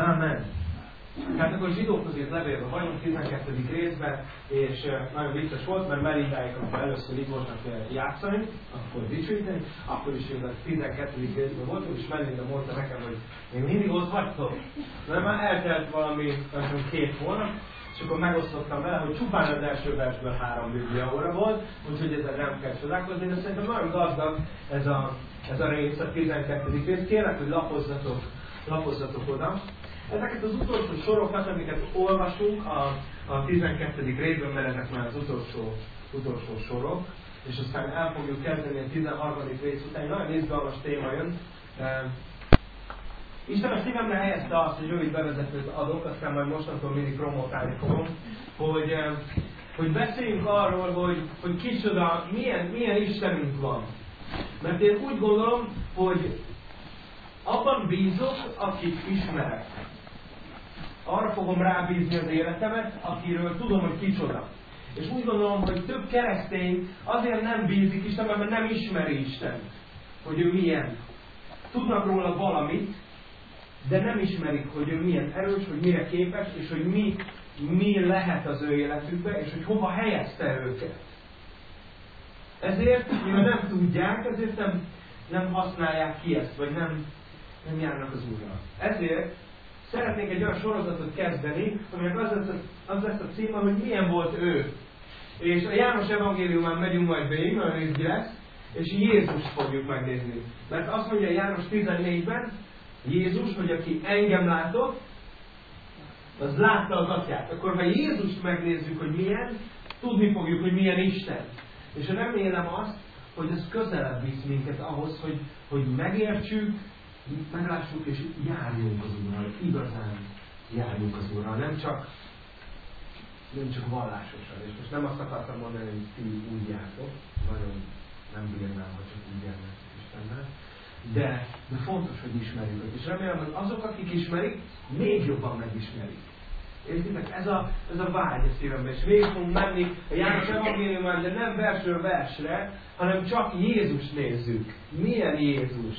Amen. Hát akkor zsidókhoz írt levélben vagyunk, 12. részben, és nagyon vicces volt, mert Melindáik, amikor először itt voltak játszani, akkor dicsőíteni, akkor is a 12. részben voltunk, és Melinda mondta nekem, hogy még mindig ott vagytok. Mert már eltelt valami, nem két hónap, és akkor megosztottam vele, hogy csupán az első versből három biblia óra volt, úgyhogy ezzel nem kell csodálkozni, de szerintem nagyon gazdag ez a, ez a rész, a 12. rész. Kérlek, hogy lapozzatok, lapozzatok oda. Ezeket az utolsó sorokat, amiket olvasunk a, a 12. részben, mert ezek már az utolsó, utolsó sorok, és aztán el fogjuk kezdeni a 13. rész után. Nagyon izgalmas téma jön. Isten a szívemre helyezte azt, hogy rövid bevezetőt adok, aztán majd mostantól mindig promotálni fogom, hogy, hogy beszéljünk arról, hogy, hogy kicsoda, milyen, milyen Istenünk van. Mert én úgy gondolom, hogy abban bízok, akit ismerek arra fogom rábízni az életemet, akiről tudom, hogy kicsoda. És úgy gondolom, hogy több keresztény azért nem bízik Istenben, mert nem ismeri Isten, hogy ő milyen. Tudnak róla valamit, de nem ismerik, hogy ő milyen erős, hogy mire képes, és hogy mi, mi lehet az ő életükbe, és hogy hova helyezte őket. Ezért, mivel nem tudják, ezért nem, nem használják ki ezt, vagy nem, nem járnak az Úrral. Ezért szeretnék egy olyan sorozatot kezdeni, aminek az lesz, a, az lesz a címe, hogy milyen volt ő. És a János evangéliumán megyünk majd végig, nagyon izgi lesz, és Jézus fogjuk megnézni. Mert azt mondja János 14-ben, Jézus, hogy aki engem látott, az látta az atyát. Akkor ha Jézust megnézzük, hogy milyen, tudni fogjuk, hogy milyen Isten. És remélem azt, hogy ez közelebb visz minket ahhoz, hogy, hogy megértsük, meglássuk és járjunk az Úrral, igazán járjunk az Úrral, nem csak nem csak vallásosan. És most nem azt akartam mondani, hogy ti úgy jártok, nagyon nem bírnám, ha csak úgy járnak Istennel, de, de fontos, hogy ismerjük őt. És remélem, hogy azok, akik ismerik, még jobban megismerik. Értitek? Ez a, ez a vágy a szívemben. És végig fogunk menni a János Evangéliumán, de nem versről versre, hanem csak Jézus nézzük. Milyen Jézus?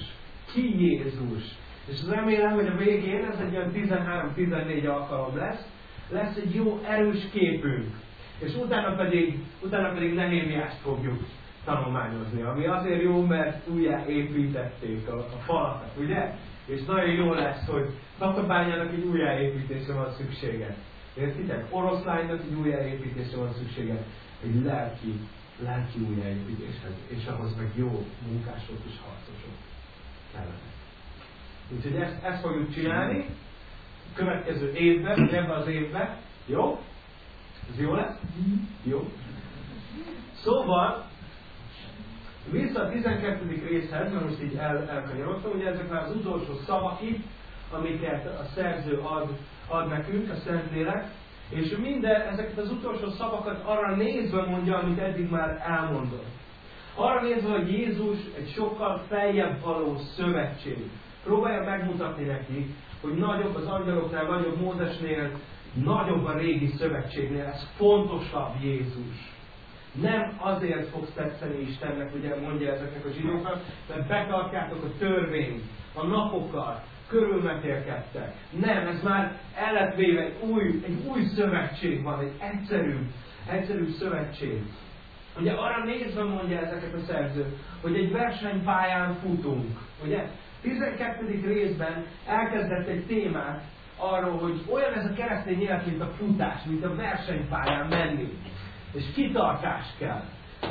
Ki Jézus. És remélem, hogy a végén, ez egy olyan 13-14 alkalom lesz, lesz egy jó erős képünk. És utána pedig, utána pedig Nehémiást fogjuk tanulmányozni, ami azért jó, mert újjá építették a, a falakat, ugye? És nagyon jó lesz, hogy Tatabányának egy újjáépítésre van szüksége. Értitek? Oroszlánynak egy újjáépítésre van szüksége. Egy lelki, lelki újjáépítéshez. És ahhoz meg jó munkások és harcosok. Úgyhogy ezt, ezt fogjuk csinálni következő évben, ebben az évben. Jó? Ez jó lesz? Jó. Szóval, vissza a 12. részhez, mert most így el, elkanyarodtam, ugye ezek már az utolsó szavak itt, amiket a szerző ad, ad nekünk, a Szentlélek, és minden ezeket az utolsó szavakat arra nézve mondja, amit eddig már elmondott. Arra nézve, hogy Jézus egy sokkal feljebb való szövetség. Próbálja megmutatni neki, hogy nagyobb az angyaloknál, nagyobb Mózesnél, nagyobb a régi szövetségnél, ez fontosabb Jézus. Nem azért fogsz tetszeni Istennek, ugye mondja ezeknek a zsidóknak, mert betartjátok a törvényt, a napokat, körülmetélkedtek. Nem, ez már el egy új, egy új szövetség van, egy egyszerű, egyszerű szövetség. Ugye arra nézve mondja ezeket a szerző, hogy egy versenypályán futunk. Ugye? 12. részben elkezdett egy témát arról, hogy olyan ez a keresztény élet, mint a futás, mint a versenypályán menni. És kitartás kell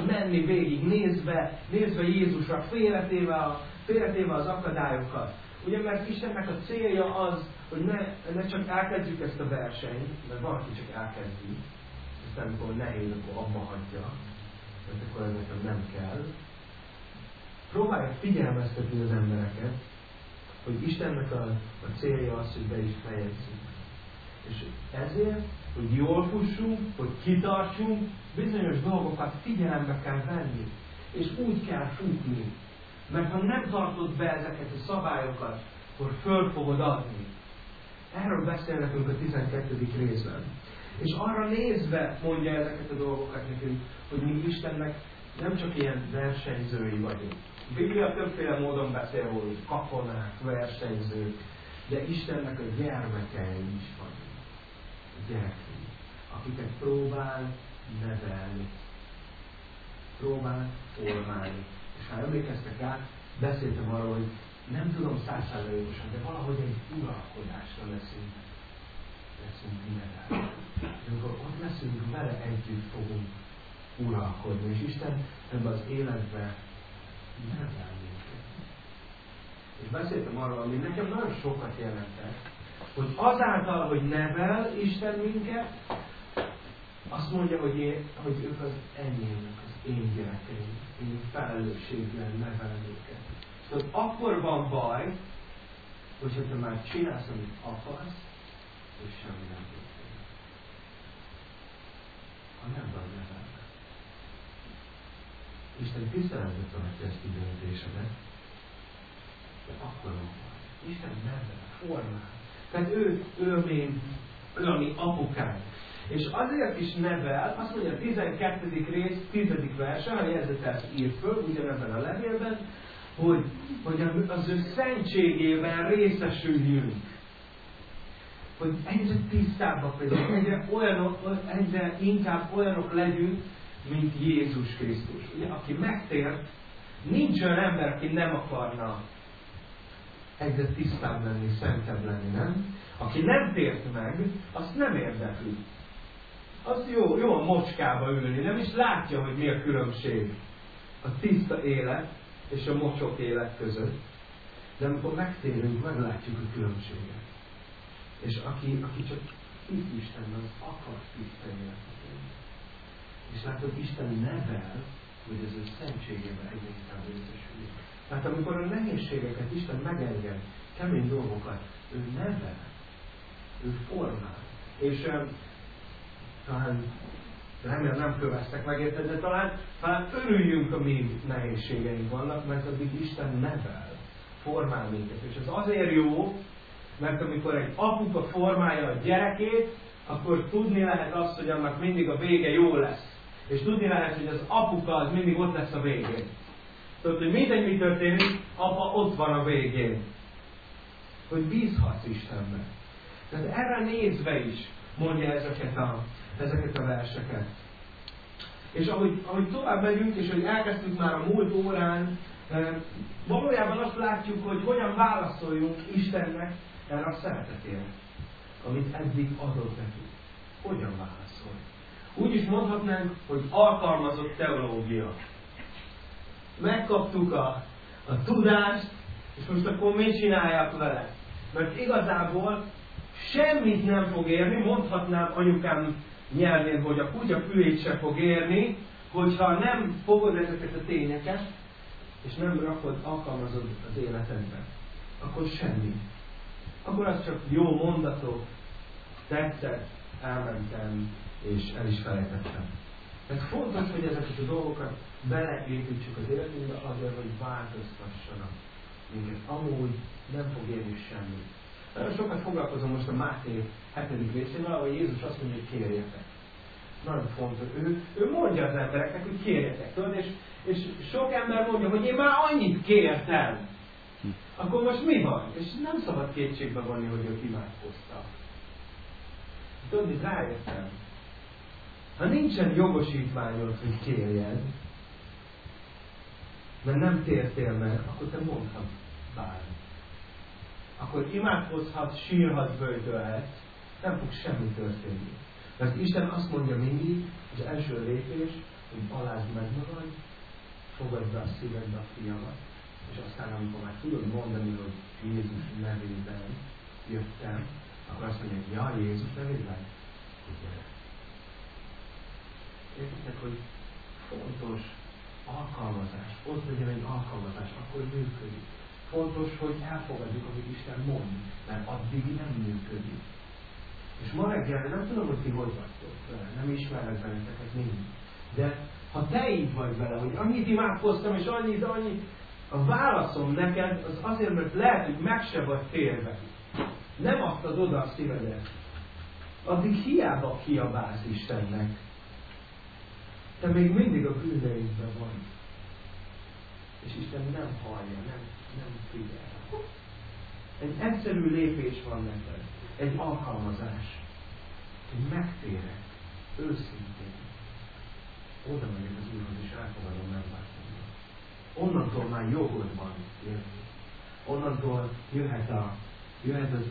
menni végig, nézve, nézve Jézusra, félretéve, a, félretéve az akadályokat. Ugye, mert Istennek a célja az, hogy ne, ne csak elkezdjük ezt a versenyt, mert van, aki csak elkezdi, aztán amikor nehéz, akkor abba hagyja, mert akkor ez nekem nem kell. Próbálják figyelmeztetni az embereket, hogy Istennek a, a célja az, hogy be is fejezzük. És ezért, hogy jól fussunk, hogy kitartsunk, bizonyos dolgokat figyelembe kell venni. És úgy kell futni. Mert ha nem tartod be ezeket a szabályokat, akkor föl fogod adni. Erről beszél a 12. részben. És arra nézve mondja ezeket a dolgokat nekünk, hogy mi Istennek nem csak ilyen versenyzői vagyunk. A Biblia többféle módon beszél róluk, katonák, versenyzők, de Istennek a gyermekei is vagyunk. Gyerekei, akiket próbál nevelni, próbál formálni. És ha emlékeztek rá, beszéltem arról, hogy nem tudom százszázalékosan, de valahogy egy uralkodásra leszünk, leszünk nevelve. Amikor ott leszünk, vele együtt fogunk uralkodni. És Isten ebben az életben nevel minket. És beszéltem arról, ami nekem nagyon sokat jelentett, hogy azáltal, hogy nevel Isten minket, azt mondja, hogy, én, hogy ők az enyémnek, az én gyerekeim, én felelősséggel nevelem őket. Szóval akkor van baj, hogyha te már csinálsz, amit akarsz, és semmi nem történik. Ha nem van nevelve. Isten tiszteletbe tartja ezt a döntésedet, de akkor van. Isten nevel, formál. Tehát ő, ő, mi, ő a mi apukánk. És azért is nevel, azt mondja a 12. rész, 10. verse, ha jegyzetet írt föl, ugyanebben a levélben, hogy, hogy az ő szentségében részesüljünk. Hogy egyre tisztábbak vagyunk, egyre, olyanok, egyre inkább olyanok legyünk, mint Jézus Krisztus. Ugye, aki megtért, nincs olyan ember, aki nem akarna egyre tisztább lenni, szentebb lenni, nem? Aki nem tért meg, azt nem érdekli. Az jó, jó a mocskába ülni, nem is látja, hogy mi a különbség a tiszta élet és a mocsok élet között. De amikor megtérünk, meglátjuk a különbséget. És aki, aki csak hisz Istenben, az akar tiszta életet élni. És látod, Isten nevel, hogy az ő szentségében egyre inkább részesüljön. Tehát amikor a nehézségeket Isten megenged, kemény dolgokat, ő nevel, ő formál. És talán remélem nem köveztek meg érted, de talán, talán örüljünk, a mi nehézségeink vannak, mert addig Isten nevel, formál minket. És ez azért jó, mert amikor egy apuka formálja a gyerekét, akkor tudni lehet azt, hogy annak mindig a vége jó lesz. És tudni lehet, hogy az apuka az mindig ott lesz a végén. Tudod, hogy mindegy, mi történik, apa ott van a végén. Hogy bízhatsz Istenben. Tehát erre nézve is mondja ezeket a, ezeket a verseket. És ahogy, ahogy tovább megyünk, és hogy elkezdtük már a múlt órán, eh, valójában azt látjuk, hogy hogyan válaszoljunk Istennek erre a szeretetére, amit eddig adott nekünk. Hogyan válaszol? Úgy is mondhatnánk, hogy alkalmazott teológia. Megkaptuk a, a tudást, és most akkor mit csinálják vele? Mert igazából semmit nem fog érni, mondhatnám anyukám nyelvén, hogy a kutya fülét se fog érni, hogyha nem fogod ezeket a tényeket, és nem rakod, alkalmazod az életedben. Akkor semmi. Akkor az csak jó mondatok, tetszett, elmentem, és el is felejtettem. Tehát fontos, hogy ezeket a dolgokat beleépítsük az életünkbe azért, hogy változtassanak minket. Amúgy nem fog érni semmit. Nagyon sokat foglalkozom most a Máté 7. részével, ahol Jézus azt mondja, hogy kérjetek. Nagyon fontos. Ő, ő mondja az embereknek, hogy kérjetek. Tudod? És, és sok ember mondja, hogy én már annyit kértem. Akkor most mi van? És nem szabad kétségbe vonni, hogy ők imádkoztak. Tudod, mit rájöttem? Ha nincsen jogosítványod, hogy kérjed, mert nem tértél meg, akkor te mondhatsz bármit akkor imádkozhat, sírhat, böjtölhet, nem fog semmi történni. Mert Isten azt mondja mindig, az első lépés, hogy alázd meg magad, fogadj be a szívedbe a fiamat, és aztán amikor már tudod mondani, hogy Jézus nevében jöttem, akkor azt mondja, hogy ja, Jézus nevében, gyere. Értitek, hogy fontos alkalmazás, ott legyen egy alkalmazás, akkor működik. Fontos, hogy elfogadjuk, amit Isten mond, mert addig nem működik. És ma reggel, nem tudom, hogy ti hogy vagytok nem ismerek benneteket mind. De ha te így vagy vele, hogy annyit imádkoztam, és annyit, annyit, a válaszom neked az azért, mert lehet, hogy meg se vagy térve. Nem adtad oda a szívedet. Addig hiába kiabálsz Istennek. Te még mindig a bűneidben vagy. És Isten nem hallja, nem nem figyel. Egy egyszerű lépés van neked. Egy alkalmazás. Hogy megtérek. Őszintén. Oda megyek az Úrhoz, és elfogadom megváltozni. Onnantól már jogod van jönni. Onnantól jöhet, a, jöhet, az,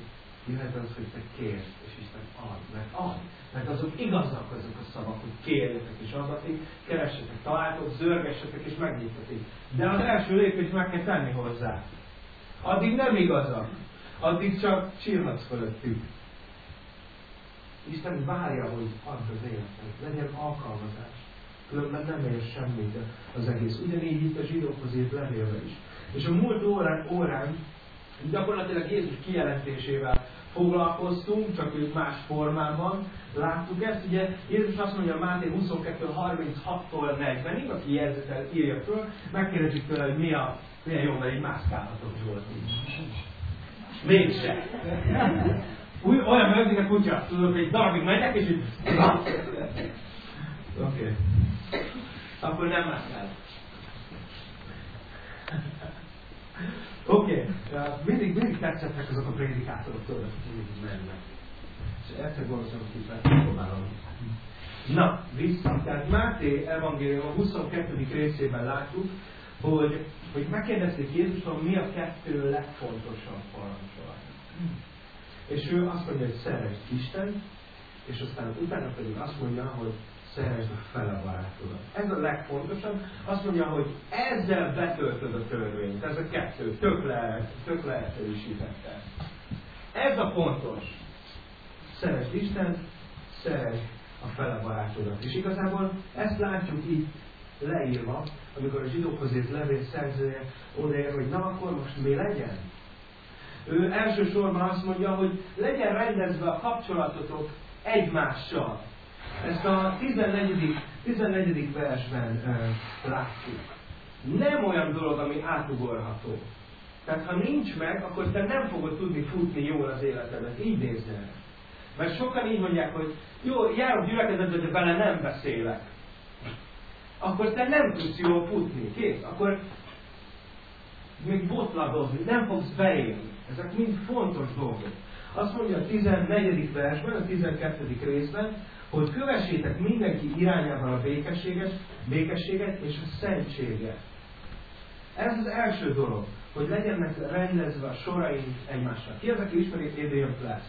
jöhet az, hogy te kérsz, és Isten ad, mert ad. Mert azok igazak azok a szavak, hogy kérjetek és adatik, keressetek, találtok, zörgessetek és megnyitatik. De az első lépést meg kell tenni hozzá. Addig nem igazak. Addig csak csillhatsz fölöttük. Isten várja, hogy add az életet. Legyen alkalmazás. Különben nem ér semmit az egész. Ugyanígy itt a zsidókhoz írt levélve is. És a múlt órán, órán gyakorlatilag Jézus kijelentésével foglalkoztunk, csak ők más formában láttuk ezt. Ugye Jézus azt mondja Máté 22.36-tól 40-ig, aki jegyzetel írja föl, megkérdezik tőle, hogy mi a, milyen jó, mert így mászkálhatok Zsolti. Mégse. Úgy, olyan mert a kutya, tudod, hogy egy darabig megyek, és így... Oké. Okay. Akkor nem mászkálok. Oké, okay. uh, mindig, mindig tetszettek azok a prédikátorok, tudod, mindig mennek. És egyszer gondolom, hogy próbálom. Na, vissza. Tehát Máté evangélium a 22. részében látjuk, hogy, hogy megkérdezték Jézuson, mi a kettő legfontosabb parancsolat. És ő azt mondja, hogy szeresd Isten, és aztán utána pedig azt mondja, hogy szeresd a fele barátodat. Ez a legfontosabb. Azt mondja, hogy ezzel betöltöd a törvényt. Ez a kettő. Tök, le, tök lehetősítette. Ez a fontos. Szeresd Isten, szeresd a fele barátodat. És igazából ezt látjuk itt leírva, amikor a zsidókhoz írt levél szerzője odaér, hogy na akkor most mi legyen? Ő elsősorban azt mondja, hogy legyen rendezve a kapcsolatotok egymással. Ezt a 14. 14. versben uh, látjuk. Nem olyan dolog, ami átugorható. Tehát ha nincs meg, akkor te nem fogod tudni futni jól az életedet. Így nézzel. Mert sokan így mondják, hogy jó, járok gyülekezetbe, de vele nem beszélek. Akkor te nem tudsz jól futni. Kész. Akkor még botladozni, nem fogsz beérni. Ezek mind fontos dolgok. Azt mondja a 14. versben, a 12. részben, hogy kövessétek mindenki irányában a békességet, békességet és a szentséget. Ez az első dolog, hogy legyenek rendezve a soraink egymással. Ki az, aki ismeri Adrian Plass?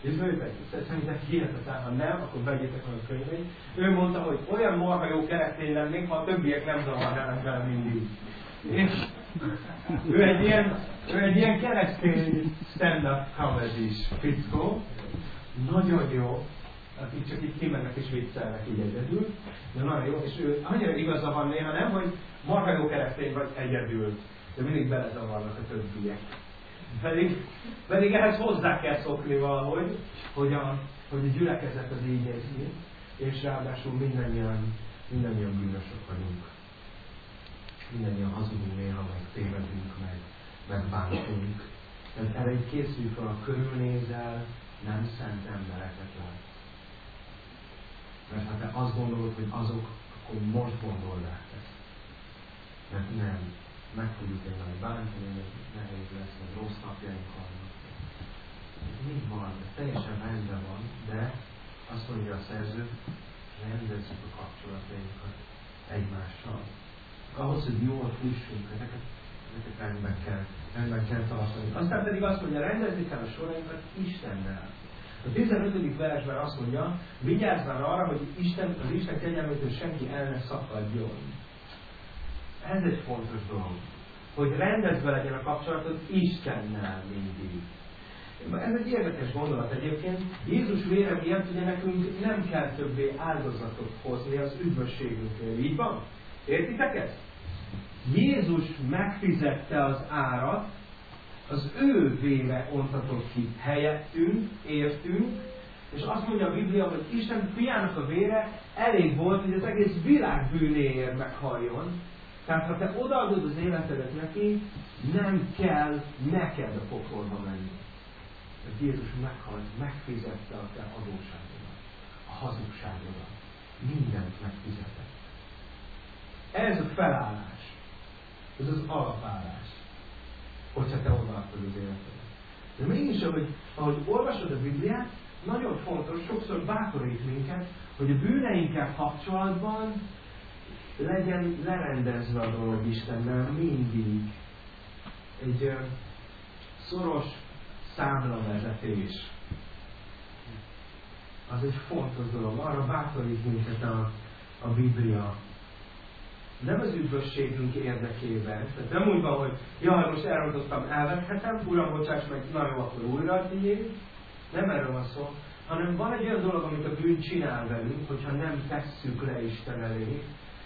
Ismeritek? Szerintem hihetetlen, ha nem, akkor vegyétek meg a könyvét. Ő mondta, hogy olyan marha jó keresztény lennék, ha a többiek nem zavarnának vele mindig. És ő egy ilyen, ő egy ilyen keresztény stand-up comedy fickó, nagyon jó, hát így csak így kimennek és viccelnek így egyedül, de nagyon jó, és ő annyira igaza van néha nem, hogy marha jó keresztény vagy egyedül, de mindig belezavarnak a többiek. Pedig, pedig ehhez hozzá kell szokni valahogy, hogy a, hogy a gyülekezet az így és ráadásul mindannyian, mindannyian bűnösök vagyunk. Mindannyian hazudunk néha, meg tévedünk, meg, meg bántunk. Tehát erre egy készülj fel, körülnézel, nem szent embereket lát. Mert ha te azt gondolod, hogy azok, akkor most gondold át ezt. Mert nem. Meg fogjuk nagy bántani, hogy nehéz lesz, vagy rossz napjaink vannak. Mi van? Teljesen rendben van, de azt mondja a szerző, rendezzük a kapcsolatainkat egymással. Ahhoz, hogy jól fussunk, ezeket, ezeket rendben kell rendben kell tartani. Aztán pedig azt mondja, rendezni kell a sorainkat Istennel. A 15. versben azt mondja, vigyázzál arra, hogy Isten, az Isten kegyelmétől senki el ne szakadjon. Ez egy fontos dolog. Hogy rendezve legyen a kapcsolatod Istennel mindig. Ez egy érdekes gondolat egyébként. Jézus vére miatt ugye nekünk nem kell többé áldozatot hozni az üdvösségünknél. Így van? Értitek ezt? Jézus megfizette az árat, az ő vére ontatott ki helyettünk, értünk, és azt mondja a Biblia, hogy Isten fiának a vére elég volt, hogy az egész világ bűnéért meghalljon. Tehát ha te odaadod az életedet neki, nem kell neked a pokolba menni. Mert Jézus meghalt, megfizette a te adóságodat, a hazugságodat. Mindent megfizetett. Ez a felállás. Ez az alapállás. hogyha te odaadtad az életedet. De mégis, ahogy, ahogy olvasod a Bibliát, nagyon fontos, sokszor bátorít minket, hogy a bűneinkkel kapcsolatban legyen lerendezve a dolog Istennel mindig. Egy ö, szoros számlavezetés. Az egy fontos dolog. Arra bátorít minket a, a Biblia. Nem az üdvösségünk érdekében. Tehát nem úgy van, hogy jaj, most elrontottam, elvethetem, uram, bocsáss meg, na jó, akkor újra tiéd. Nem erről van szó, hanem van egy olyan dolog, amit a bűn csinál velünk, hogyha nem tesszük le Isten elé,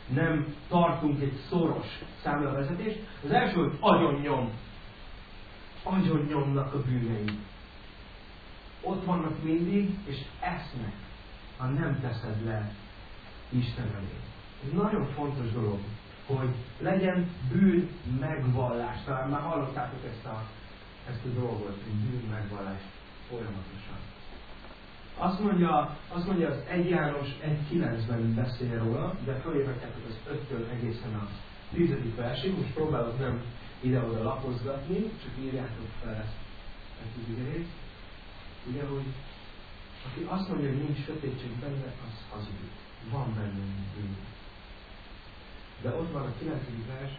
nem tartunk egy szoros számlavezetést. Az első, hogy agyon nyom. Agyon nyomnak a bűnei. Ott vannak mindig, és esznek, ha nem teszed le Isten elé. Nagyon fontos dolog, hogy legyen bűn megvallás. Talán már hallottátok ezt a, ezt a dolgot, hogy bűn megvallás folyamatosan. Azt mondja, azt mondja az 1 János 1.9-ben beszél róla, de fölévekedtek az 5-től egészen a 10. versig, most próbálok nem ide-oda lapozgatni, csak írjátok fel ezt, ezt az. Ugye, hogy aki azt mondja, hogy nincs sötétség benne, az hazudik. Van benne bűn. De ott van a 9. vers,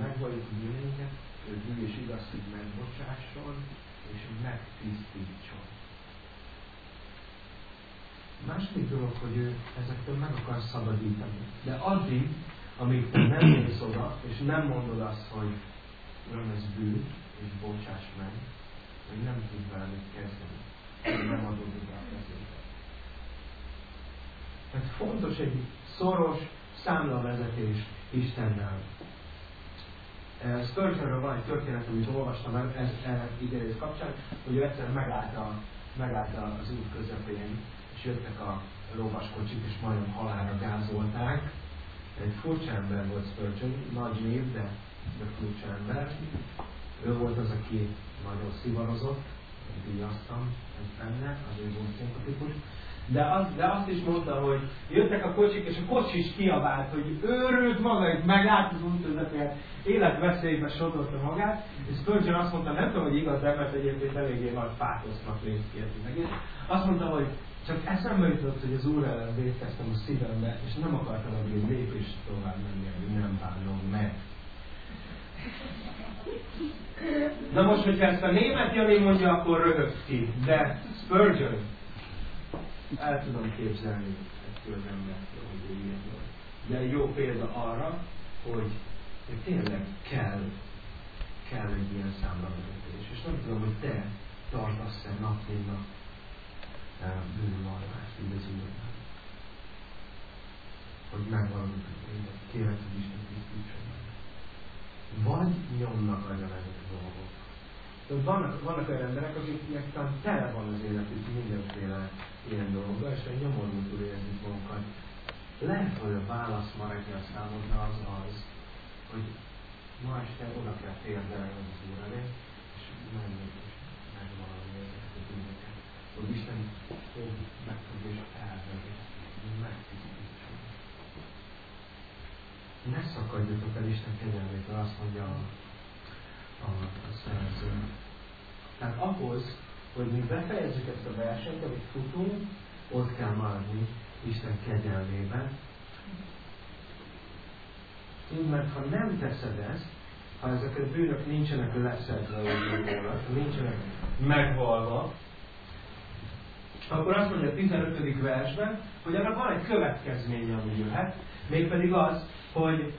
megvalljuk a bűneinket, ő bűn és igaz, hogy megbocsásson, és megtisztítson. Második dolog, hogy ő ezektől meg akar szabadítani. De addig, amíg te nem mész oda, és nem mondod azt, hogy nem ez bűn, és bocsáss meg, hogy nem tud vele mit kezdeni. Hogy nem adod oda a kezébe. Tehát fontos egy szoros számlavezetés Istennel. Spurgeonről van egy történet, amit olvastam ez, ez idézés kapcsán, hogy ő egyszer megállt, a, megállt az út közepén, és jöttek a lovaskocsik, és majdnem halára gázolták. Egy furcsa ember volt Spurgeon, nagy név, de, de furcsa ember. Ő volt az, aki nagyon szivarozott, díjaztam ez benne, azért volt szimpatikus. De, az, de azt is mondta, hogy jöttek a kocsik, és a kocsi is kiabált, hogy őrült maga, hogy megállt az út közepén, életveszélybe sodorta magát, és Spurgeon azt mondta, nem tudom, hogy igaz, de mert egyébként eléggé nagy pátosznak néz ki az egész. Azt mondta, hogy csak eszembe jutott, hogy az Úr ellen védkeztem a szívembe, és nem akartam egy lépést tovább menni, hogy nem bánom meg. Na most, hogyha ezt a német Jani mondja, akkor röhögsz ki. De Spurgeon, el tudom képzelni ezt embert, hogy ő ilyen volt. De jó példa arra, hogy, hogy tényleg kell, kell egy ilyen számlavezetés. És nem tudom, hogy te tartasz-e nap, mint nap bűnvallást így az Úrnál. Hogy megvalami kérek, hogy Isten tisztítson meg. Vagy nyomnak nagyon ezek a dolgok. Tehát vannak, vannak olyan emberek, akiknek tele van az életük mindenféle ilyen dolgokban, és egy nyomorultul érzik magukat. Lehet, hogy a válasz ma reggel számodra az az, hogy ma este oda kell térdelni az Úr elé, és menni és megvalami ezeket a bűnöket. Hogy Isten fog megfogja és elvegye, megtisztítson. Ne szakadjatok el Isten kegyelmétől, azt mondja a, a, a szerző. Tehát ahhoz, hogy mi befejezzük ezt a versenyt, amit futunk, ott kell maradni Isten kegyelmében. Így, mert ha nem teszed ezt, ha ezek a bűnök nincsenek leszedve, úgy nincsenek megvalva, akkor azt mondja a 15. versben, hogy annak van egy következménye, ami jöhet, mégpedig az, hogy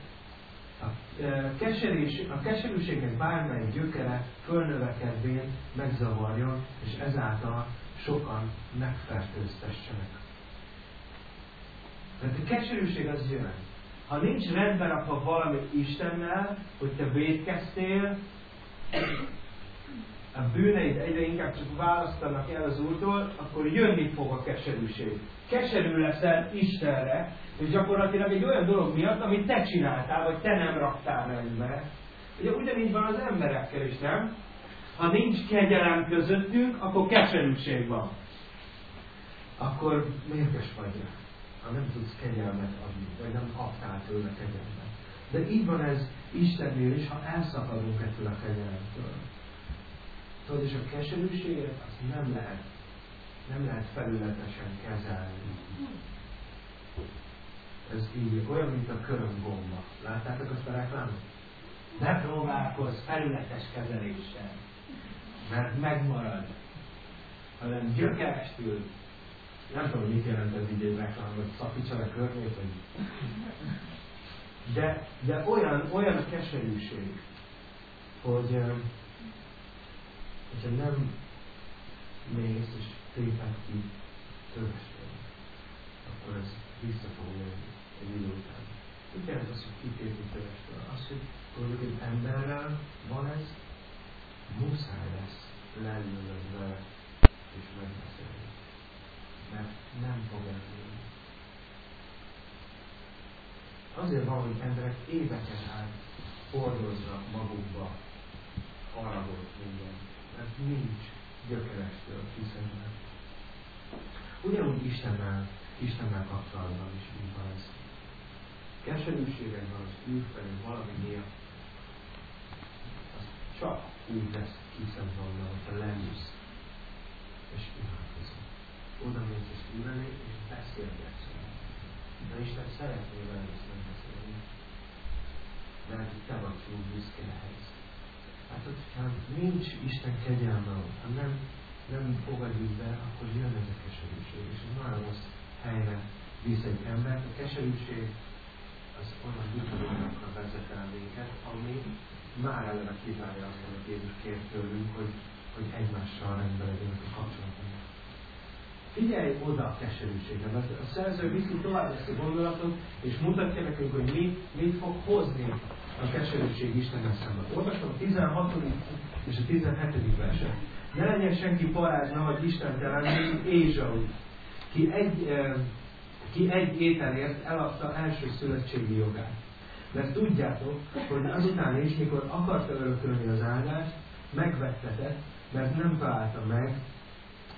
keserés, a keserűségnek bármely gyökere fölnövekedvén megzavarjon, és ezáltal sokan megfertőztessenek. Tehát a keserűség az jön. Ha nincs rendben akkor valami Istennel, hogy te védkeztél, a bűneid egyre inkább csak választanak el az Úrtól, akkor jönni fog a keserűség. Keserű leszel Istenre, és gyakorlatilag egy olyan dolog miatt, amit te csináltál, vagy te nem raktál rendbe. Ugye ugyanígy van az emberekkel is, nem? Ha nincs kegyelem közöttünk, akkor keserűség van. Akkor mérges vagy rá, ha nem tudsz kegyelmet adni, vagy nem kaptál tőle kegyelmet. De így van ez Istennél is, ha elszakadunk ettől a kegyelemtől. Tudod, és a keserűséget azt nem lehet, nem lehet felületesen kezelni. Ez így olyan, mint a körömbomba. Láttátok azt a reklámot? Ne próbálkozz felületes kezeléssel, mert megmarad, hanem gyökerestül. Nem tudom, mit jelent ez így egy reklám, hogy szakítsa a körmét, vagy... De, de olyan, olyan a keserűség, hogy hogyha nem mész és téped ki tövestől, akkor ez vissza fog jönni egy idő után. Jelent az, hogy kitépni tövestől? Az, hogy egy emberrel van ez, muszáj lesz leülnöd vele és megbeszélni. Mert nem fog elmúlni. Azért van, hogy emberek éveken át hordoznak magukba haragot minden, mert nincs gyökerestől kiszedve. Ugyanúgy Istennel, Istennel kapcsolatban is így van ez. Keserűségedben az ő felé valami miatt csak úgy lesz kiszabadulva, hogyha leülsz és imádkozol. Oda mész és ülni, és beszélgetsz De Isten szeretné veled ezt nem beszélni. Mert te vagy túl büszke ehhez. Hát, hogyha nincs Isten kegyelme, ha nem, nem fogadjuk be, akkor jön ez a keserűség. És ez nagyon rossz helyre visz egy embert. A keserűség az olyan bűnökre vezet el minket, ami már eleve kizárja azt, amit Jézus kér tőlünk, hogy, hogy egymással rendben legyenek a kapcsolatunk. Figyelj oda a keserűségre, mert a szerző viszi tovább ezt a gondolatot, és mutatja nekünk, hogy mi, mit fog hozni a keserűség Isten szemben. Olvasom a 16. és a 17. verset. Ne legyen senki parázna, vagy istentelen, mint Ézsau, ki egy, eh, ki egy ételért eladta első szövetségi jogát. Mert tudjátok, hogy azután is, mikor akarta örökölni az áldást, megvettetett, mert nem találta meg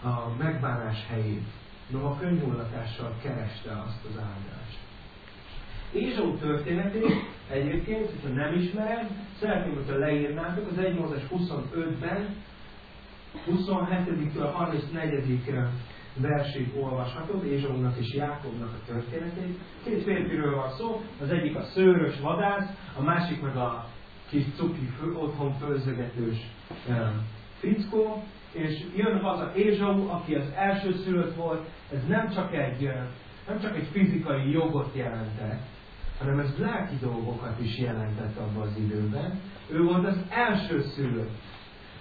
a megbánás helyét. Noha könyvmulatással kereste azt az áldást. Ézsó történetét egyébként, hogyha nem ismered, szeretném, hogyha leírnátok az 1 Mózes 25-ben, 27-től 34 versig olvasható, Ézsónak és Jákobnak a történetét. Két férfiről van szó, az egyik a szőrös vadász, a másik meg a kis cuki fő, otthon főzögetős fickó, és jön haza Ézsau, aki az első szülött volt, ez nem csak egy, nem csak egy fizikai jogot jelentett, hanem ez lelki dolgokat is jelentett abban az időben. Ő volt az első szülött.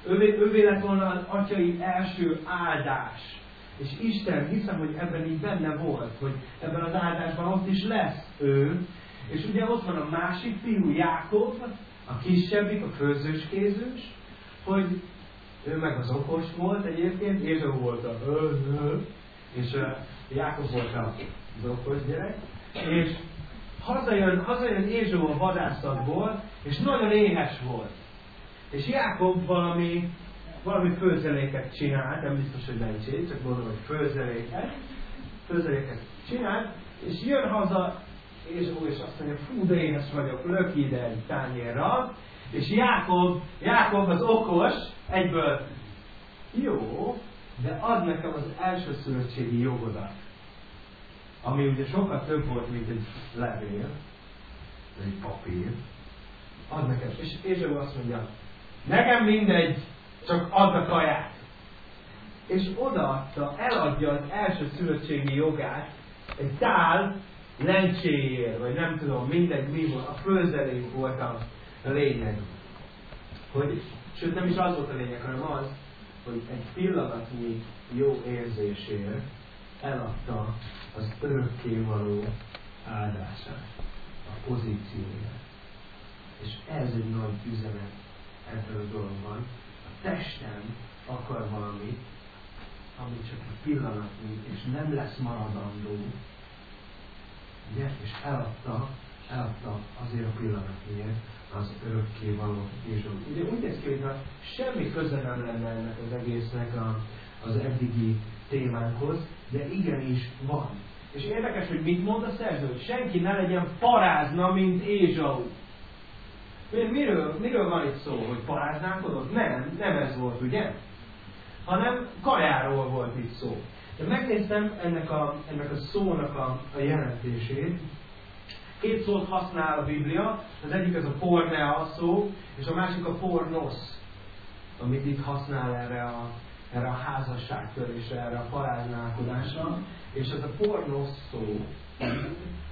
Ővé, ővé lett volna az atyai első áldás. És Isten hiszem, hogy ebben így benne volt, hogy ebben az áldásban ott is lesz ő. És ugye ott van a másik fiú, Jákob, a kisebbik, a főzőskézős, hogy ő meg az okos volt egyébként, Ézsau volt a és Jákob volt az okos gyerek, és hazajön, hazajön Ézsau a vadászatból, és nagyon éhes volt. És Jákob valami valami főzeléket csinált, nem biztos, hogy lencsét, csak mondom, hogy főzeléket, főzeléket csinált, és jön haza, és ó, és azt mondja, fú, de ezt vagyok, lök ide egy tányérra, és Jákob, Jákob az okos, egyből, jó, de ad nekem az első szövetségi jogodat, ami ugye sokkal több volt, mint egy levél, egy papír, ad nekem. És Ézsau azt mondja, nekem mindegy, csak add a kaját. És odaadta, eladja az első szülöttségi jogát egy tál lencséért, vagy nem tudom, mindegy mi volt, a főzelék volt a, lényeg. Hogy, sőt nem is az volt a lényeg, hanem az, hogy egy pillanatnyi jó érzésért eladta az örökkévaló áldását, a pozícióját. És ez egy nagy üzenet ebből a dologban, testem akar valamit, ami csak egy pillanatnyi, és nem lesz maradandó, ugye? és eladta, eladta azért a pillanatnyért az örökké való Jézsót. Ugye úgy néz ki, hogy semmi köze nem lenne ennek az egésznek a, az eddigi témánkhoz, de igenis van. És érdekes, hogy mit mond a szerző, hogy senki ne legyen parázna, mint Ézsau. Miről, miről van itt szó, hogy paráználkodott? Nem, nem ez volt, ugye? Hanem kajáról volt itt szó. De megnéztem ennek a, ennek a szónak a, a jelentését. Két szót használ a Biblia, az egyik az a pornea szó, és a másik a pornos, amit itt használ erre a, erre a házasságtörésre, erre a paráználkodásra. És ez a pornos szó,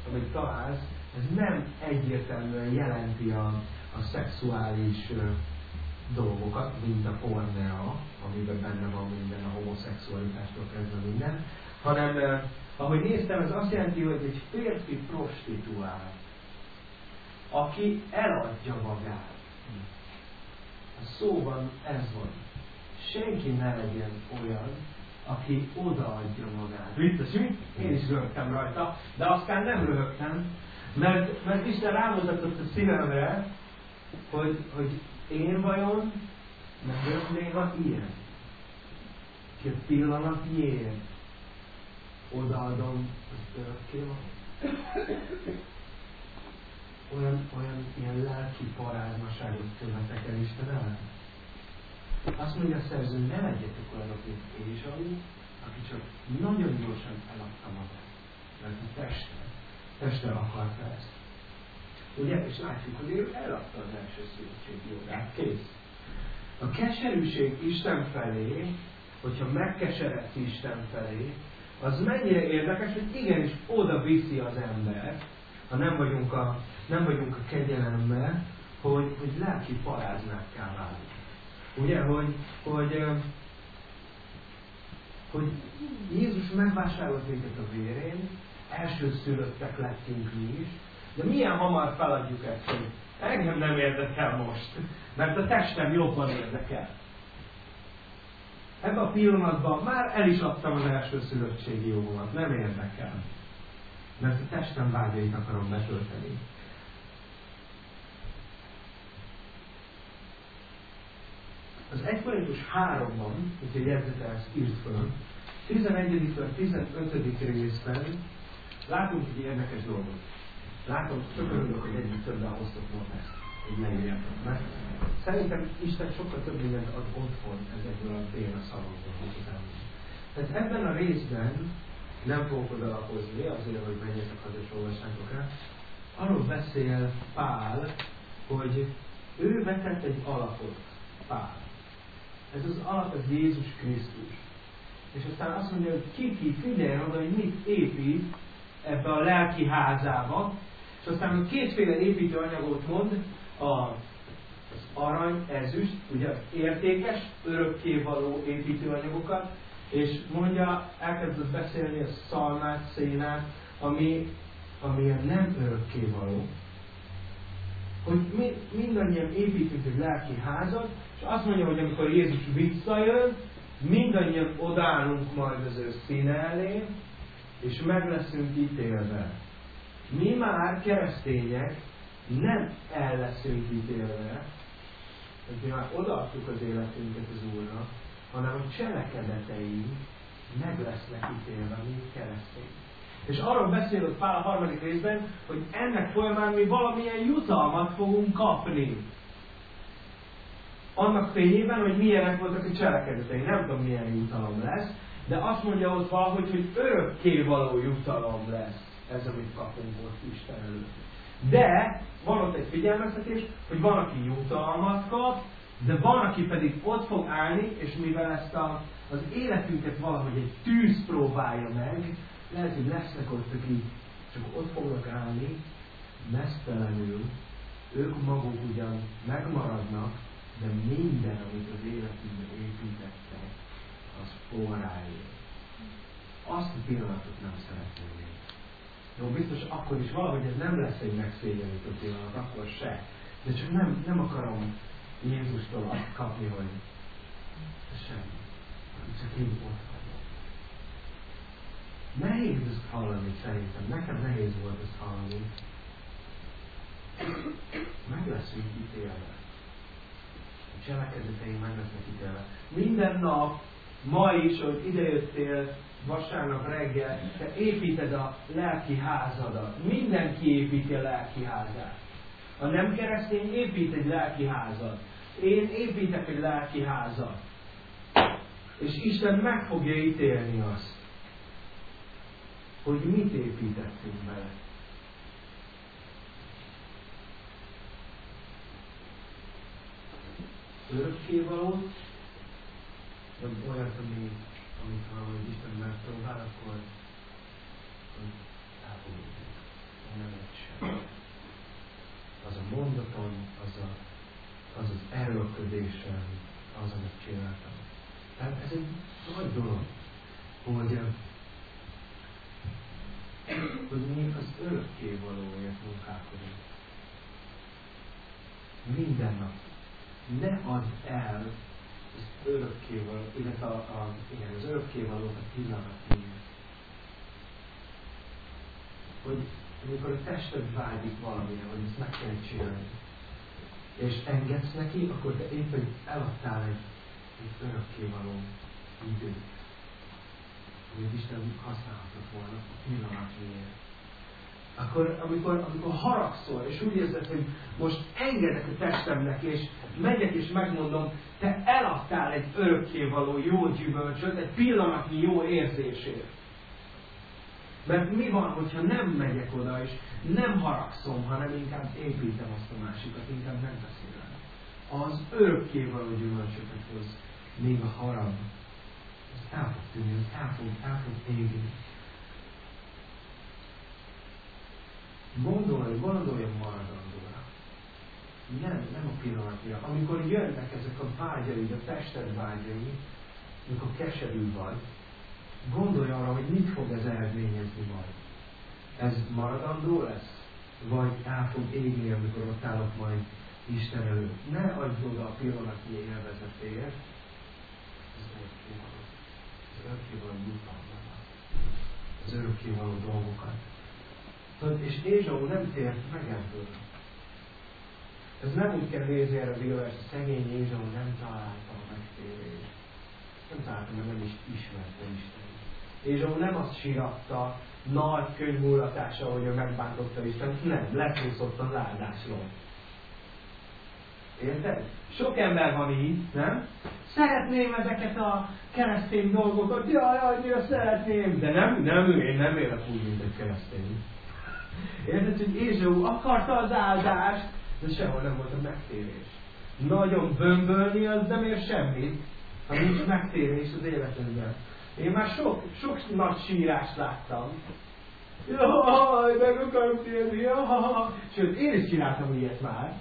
amit találsz, ez nem egyértelműen jelenti a, a szexuális dolgokat, mint a pornea, amiben benne van minden, a homoszexualitástól kezdve minden, hanem ahogy néztem, ez azt jelenti, hogy egy férfi prostituál, aki eladja magát. A szóban ez van. Senki ne legyen olyan, aki odaadja magát. Vicces, mi? Én is röhögtem rajta, de aztán nem röhögtem, mert, mert Isten rámutatott a szívemre, hogy, hogy én vajon nem vagyok néha ilyen. Ki a pillanatnyiért odaadom az örökké olyan, olyan ilyen lelki parázmaságot követek el Isten. Azt mondja a szerző, ne legyetek olyanok, mint Ézsau, aki csak nagyon gyorsan eladta magát. Mert a teste, teste akarta ezt. Ugye? És látjuk, hogy ő eladta az első szövetségi jogát. Kész. A keserűség Isten felé, hogyha megkeseredsz Isten felé, az mennyire érdekes, hogy igenis oda viszi az ember, ha nem vagyunk a, nem vagyunk a kegyelemmel, hogy, hogy lelki kell válni. Ugye, hogy, hogy, hogy Jézus megvásárolt minket a vérén, elsőszülöttek lettünk mi is, de milyen hamar feladjuk ezt, hogy engem nem érdekel most, mert a testem jobban érdekel. Ebben a pillanatban már el is adtam az első szülöttségi jogomat, nem érdekel. Mert a testem vágyait akarom betölteni. Az 1 Korintus 3-ban, hogyha jegyzetelsz, írt föl, 11 15. részben látunk egy érdekes dolgot. Látom, tök örülök, hogy együtt többen hoztok most ezt, hogy megértem. Mert szerintem Isten sokkal több mindent ad otthon ezekből a béna szavakból Tehát ebben a részben nem fogok odalapozni, azért, hogy menjetek haza és olvassátok rá. Arról beszél Pál, hogy ő vetett egy alapot, Pál. Ez az alap az Jézus Krisztus. És aztán azt mondja, hogy ki ki figyelj oda, hogy mit épít ebbe a lelki házába, és aztán kétféle építőanyagot mond, a, az arany, ezüst, ugye értékes, örökkévaló építőanyagokat, és mondja, elkezdett beszélni a szalmát, szénát, ami, ami nem örökkévaló. Hogy mi, mindannyian építünk egy lelki házat, és azt mondja, hogy amikor Jézus visszajön, mindannyian odállunk majd az ő színe elé, és meg leszünk ítélve. Mi már keresztények nem el leszünk ítélve, hogy mi már odaadtuk az életünket az Úrnak, hanem a cselekedeteink meg lesznek ítélve, mint keresztény. És arról beszél ott Pál a harmadik részben, hogy ennek folyamán mi valamilyen jutalmat fogunk kapni. Annak fényében, hogy milyenek voltak a cselekedetei. Nem tudom, milyen jutalom lesz, de azt mondja ott valahogy, hogy örökké való jutalom lesz ez, amit kapunk ott Isten előtt. De van ott egy figyelmeztetés, hogy van, aki jutalmat kap, de van, aki pedig ott fog állni, és mivel ezt a, az életünket valahogy egy tűz próbálja meg, lehet, hogy lesznek ott, akik csak ott fognak állni, mesztelenül, ők maguk ugyan megmaradnak, de minden, amit az életünkben építettek, az forráé. Azt a pillanatot nem szeretném még. Jó, biztos akkor is valahogy ez nem lesz egy megszégyenítő pillanat, akkor se. De csak nem, nem akarom Jézustól azt kapni, hogy semmi. Csak én ott vagyok. Nehéz ezt hallani szerintem. Nekem nehéz volt ezt hallani. Meg leszünk ítélve. Cselekedeteink meg lesznek ítélve. Minden nap, ma is, hogy idejöttél vasárnap reggel, te építed a lelki házadat. Mindenki építi a lelki házát. A nem keresztény épít egy lelki házat. Én építek egy lelki házat. És Isten meg fogja ítélni azt, hogy mit építettünk bele. Örökkévalót, vagy olyat, ami, amit ha Isten megpróbál, akkor elfogadjuk. Nem egy sem. Az a mondatom, az a, az, az erőködésem, az, amit csináltam. Tehát ez egy nagy dolog, hogy hogy mi az örökké valóért munkálkodunk. Minden nap. Ne add el az örökké való, illetve a, a, igen, az örökké valót a pillanatnyi. Hogy amikor a tested vágyik valamire, hogy ezt meg kell csinálni, és engedsz neki, akkor te éppen eladtál egy, egy örökké való időt hogy Isten használhatott volna a pillanatnyiért. Akkor, amikor, amikor haragszol, és úgy érzed, hogy most engedek a testemnek, és megyek és megmondom, te eladtál egy örökkévaló jó gyümölcsöt, egy pillanatnyi jó érzésért. Mert mi van, hogyha nem megyek oda, és nem haragszom, hanem inkább építem azt a másikat, inkább nem beszélem. Az örökkévaló gyümölcsöket hoz, még a harag el fog tűnni, el fog, el fog. Gondolj, gondoljon maradandóra. Nem, nem a pillanatja. Amikor jönnek ezek a vágyaid, a tested vágyai, amikor keserű vagy, gondolj arra, hogy mit fog ez eredményezni majd. Ez maradandó lesz? Vagy el fog égni, amikor ott állok majd Isten előtt. Ne adj oda a pillanatnyi élvezetéért, örökkévaló jutalmakat, az örökkévaló dolgokat. Tudod, és Ézsau nem tért meg ebből. Ez nem úgy kell nézni erre a világ, hogy szegény Ézsau nem találta a megtérést. Nem találta, mert nem is ismerte Isten. Ézsau nem azt síratta, nagy könyvmúlatása, hogy ő megbántotta Isten, nem, lefúszott a ládásról. Érted? Sok ember van így, nem? Szeretném ezeket a keresztény dolgokat, jaj, annyira szeretném, de nem, nem, én nem élek úgy, mint egy keresztény. Érted, hogy Ézsau akarta az áldást, de sehol nem volt a megtérés. Nagyon bömbölni az nem ér semmit, ha nincs megtérés az életünkben. Én már sok, sok nagy sírást láttam. Jaj, meg akarok térni, jaj. Sőt, én is csináltam ilyet már.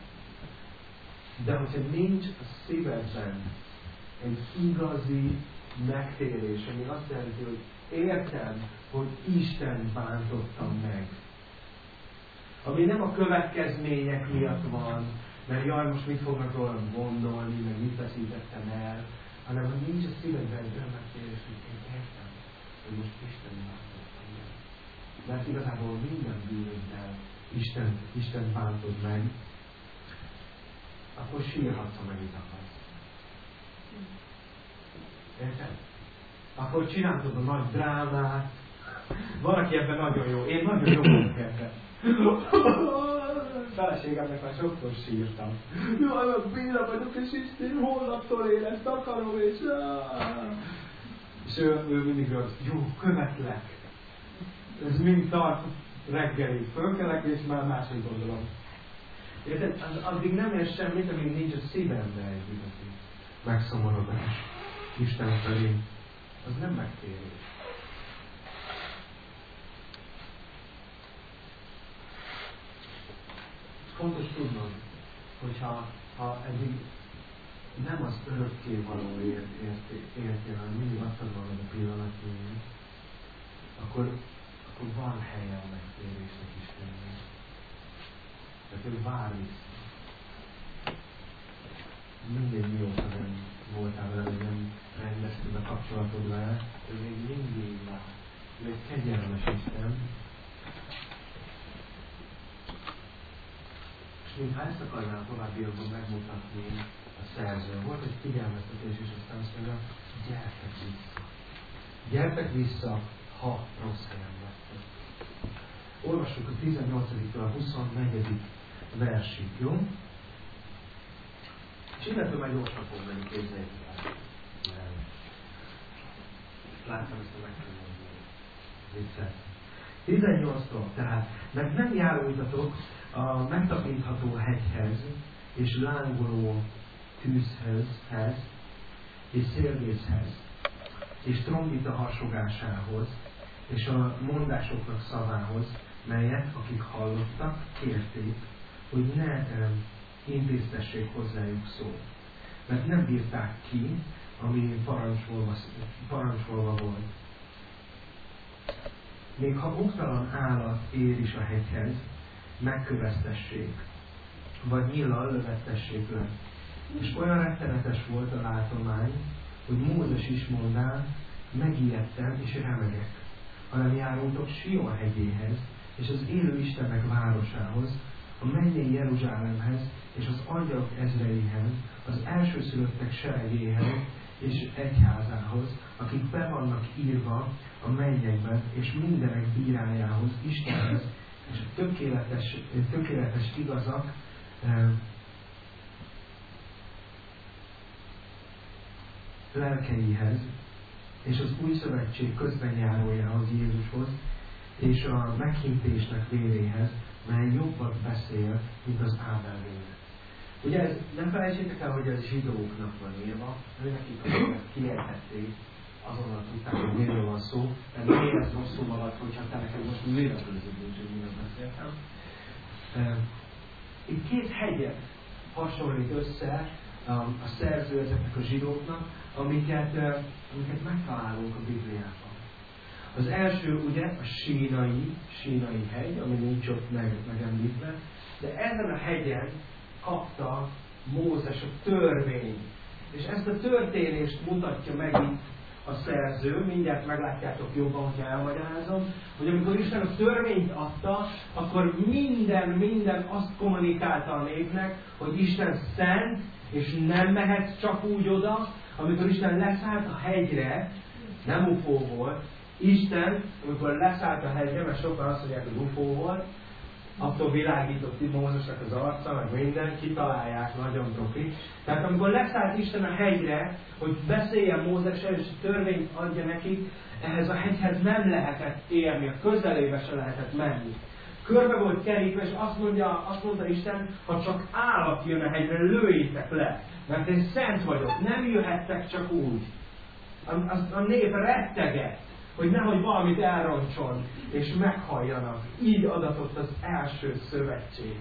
De hogyha nincs a szívedben egy igazi megtérés, ami azt jelenti, hogy értem, hogy Isten bántottam meg. Ami nem a következmények miatt van, mert jaj, most mit fognak rólam gondolni, meg mit veszítettem el, hanem hogy nincs a szívedben egy olyan megtérés, hogy én értem, hogy most Isten bántottam meg. Mert igazából minden bűnöddel Isten, Isten bántod meg, akkor sírhatsz, amennyit akarsz. Érted? Akkor csináltad a nagy drámát. Van, aki ebben nagyon jó. Én nagyon jó vagyok ebben. Feleségemnek már sokszor sírtam. Jaj, a Béla vagyok, és Isten holnaptól én ezt akarom, és... És ő, ő mindig az, jó, követlek. Ez mind tart reggelig. Fölkelek, és már máshogy gondolom. Érted? Az, addig nem ér semmit, amíg nincs a szívembe egy igazi megszomorodás. Isten felé. Az nem megtérés. Fontos tudnod, hogyha ha eddig nem az örökké való értél, hanem mindig adtad valami pillanatnyi, akkor, akkor van helye a megtérésnek Istennek. Tehát ő vár vissza. Mindegy mióta nem voltál vele, hogy nem rendezted a kapcsolatod vele, ő még mindig vár. Ő egy kegyelmes Isten. Mintha ezt akarnál továbbiakban megmutatni a szerző. Volt egy figyelmeztetés, és aztán azt mondja, gyertek vissza. Gyertek vissza, ha rossz helyen vagytok. Olvassuk a 18 a 24 versig, jó? És illetve már gyorsan fog menni, képzeljétek el. Láttam ezt a megtanulni viccet. 18-tól, tehát, mert nem járultatok a megtapintható hegyhez, és lángoló tűzhez, és szélvészhez, és trombita harsogásához, és a mondásoknak szavához, melyet, akik hallottak, kérték, hogy ne intéztessék hozzájuk szó. Mert nem bírták ki, ami parancsolva, parancsolva volt. Még ha oktalan állat ér is a hegyhez, megkövesztessék, vagy nyillal lövettessék le. És olyan rettenetes volt a látomány, hogy Mózes is mondál, megijedtem és remegek, hanem járultok Sion hegyéhez, és az élő Istennek városához, a mennyei Jeruzsálemhez, és az angyalok ezreihez, az elsőszülöttek seregéhez, és egyházához, akik be vannak írva a mennyekben, és mindenek bírájához, Istenhez, és a tökéletes, tökéletes igazak eh, lelkeihez, és az új szövetség közbenjárójához Jézushoz, és a meghintésnek véréhez, mely jobban beszél, mint az Ábel vére. Ugye ez, nem felejtsétek el, hogy ez zsidóknak van írva, ő nekik kiértették, azonnal tudták, hogy miről van szó, mert nem érez rosszul magad, hogyha te neked most véletlenül hogy miről beszéltem. Itt két hegyet hasonlít össze a szerző ezeknek a zsidóknak, amiket, amiket megtalálunk a Bibliában. Az első ugye a sínai, sínai hegy, ami nincs ott meg, megemlítve, de ezen a hegyen kapta Mózes a törvényt. És ezt a történést mutatja meg itt a szerző, mindjárt meglátjátok jobban, hogyha elmagyarázom, hogy amikor Isten a törvényt adta, akkor minden, minden azt kommunikálta a népnek, hogy Isten szent, és nem mehet csak úgy oda, amikor Isten leszállt a hegyre, nem ufó volt, Isten, amikor leszállt a hegyre, mert sokan azt mondják, hogy ufó volt, attól világított Mózesnek az arca, meg minden, kitalálják, nagyon profi. Tehát amikor leszállt Isten a hegyre, hogy beszéljen Mózessel, és törvényt adja neki, ehhez a hegyhez nem lehetett érni, a közelébe se lehetett menni. Körbe volt kerítve, és azt, mondja, azt mondta Isten, ha csak állat jön a hegyre, lőjétek le, mert én szent vagyok, nem jöhettek csak úgy. A, a, a nép retteget hogy nehogy valamit elroncson, és meghalljanak. Így adatott az első szövetség.